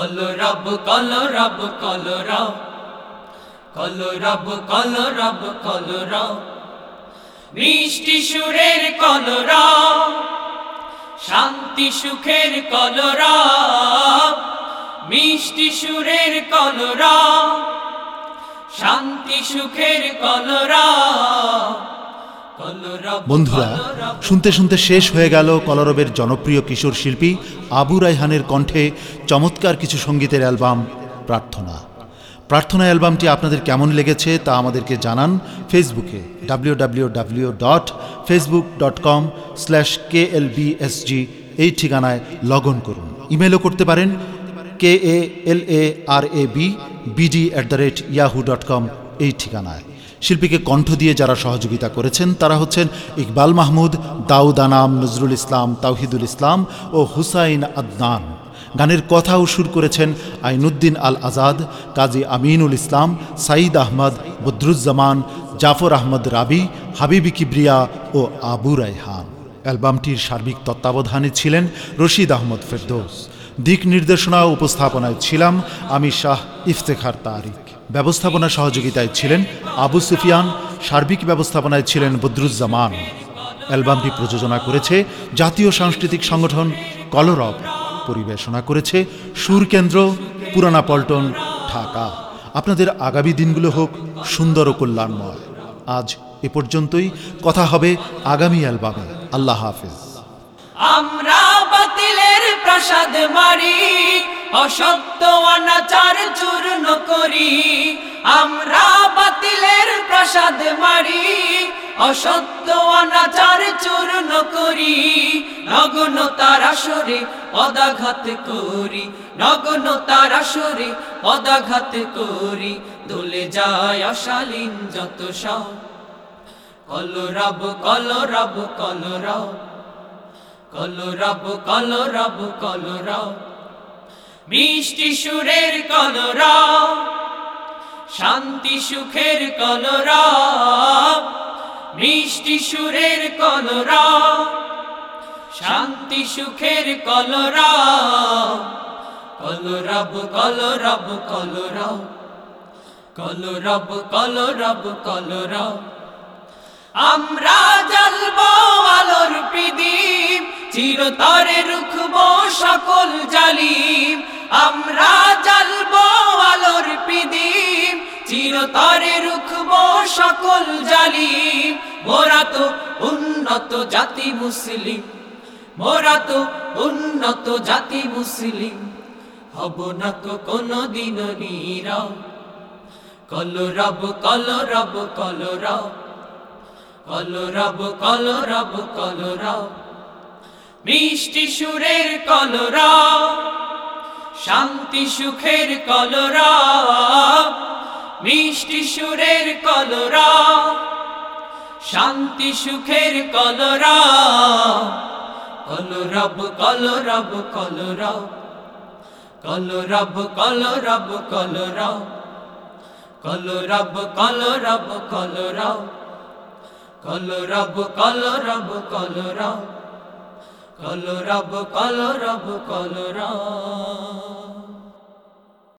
কলো রব কলো রব কলো রব কলো রব কলো রব কলো রব মিষ্টি সুরের কলো রব শান্তি সুখের কলো রব মিষ্টি সুরের কলো রব শান্তি সুখের কলো রব বন্ধুরা, শুনতে শুনতে শেষ হয়ে গেল কলরবের জনপ্রিয় কিশোর শিল্পী আবু রাইহানের কণ্ঠে চমৎকার কিছু সঙ্গীতের অ্যালবাম প্রার্থনা। প্রার্থনা অ্যালবামটি আপনাদের কেমন লেগেছে তা আমাদেরকে জানান ফেসবুকে W W W dot Facebook dot com slash K L এই ঠিকানায় লগ করুন। ইমেলও করতে পারেন K A L A R A B BD at the rate Yahoo dot com এই ঠিকানায়। শিল্পীকে কণ্ঠ দিয়ে যারা সহযোগিতা করেছেন, তারা হচ্ছেন ইকবাল মাহমুদ, দাউদ আনাম, নজরুল ইসলাম, তাওহিদুল ইসলাম ও হুসাইন আদনান। গানের কথা ও সুর করেছেন আইনুদ্দিন আল আজাদ কাজী আমিনুল ইসলাম, সাঈদ আহমদ বদরুজ্জামান, জাফর আহমদ রাবি, হাবিবি কিবরিয়া ও আবু রায়হান। অ্যালবামটির সার্বিক তত্ত্বাবধানে ছিলেন রশিদ আহমদ ফেরদৌস। দিক নির্দেশনা উপস্থাপনায় ছিলাম আমি শাহ ইফতেখার তারিক। ব্যবস্থাপনা সহযোগিতায় ছিলেন আবু সুফিয়ান, সার্বিক ব্যবস্থাপনায় ছিলেন বদরুজ্জামান। অ্যালবামটি প্রযোজনা করেছে জাতীয় সাংস্কৃতিক সংগঠন কলরব, পরিবেশনা করেছে সুরকেন্দ্র পুরানা পল্টন ঢাকা। আপনাদের আগামী দিনগুলো হোক সুন্দর ও কল্যাণময়। আজ এ পর্যন্তই, কথা হবে আগামী অ্যালবামে। আল্লাহ হাফেজ। আমরা বাতিলের প্রসাদ মারি অসত্য অনাচার চূর্ণ করি। আমরা বাতিলের প্রসাদ মারি। অসত্য অনাচার চূর্ণ করি। নগ্ন তার পদাঘাত করি। নগ্ন তার আসরে পদাঘাত করি। দোলে যায় অশালীন যত সব। কলো রব কলো রব কলো রব মিষ্টি সুরের কলরা শান্তি সুখের কলরা মিষ্টি সুরের কলরা শান্তি সুখের কলরা কলরব কলরব কলরা কলরব কলরব কলরা আমরা জ্বলব আলোর পিদীপ চিরতরে রুখবো সকল জালি মোরা তো উন্নত জাতি মুসলিম। মোরা তো উন্নত জাতি মুসলিম। হব না তো কোনদিন রব, কলো রব কলরব কলরব কলো রব মিষ্টি সুরের কলরব শান্তি সুখের কলরব মিষ্টি সুরের কল রব শান্তি সুখের কল রব কল রব কল রব কল রব কল রব কল রব কল রব কল রব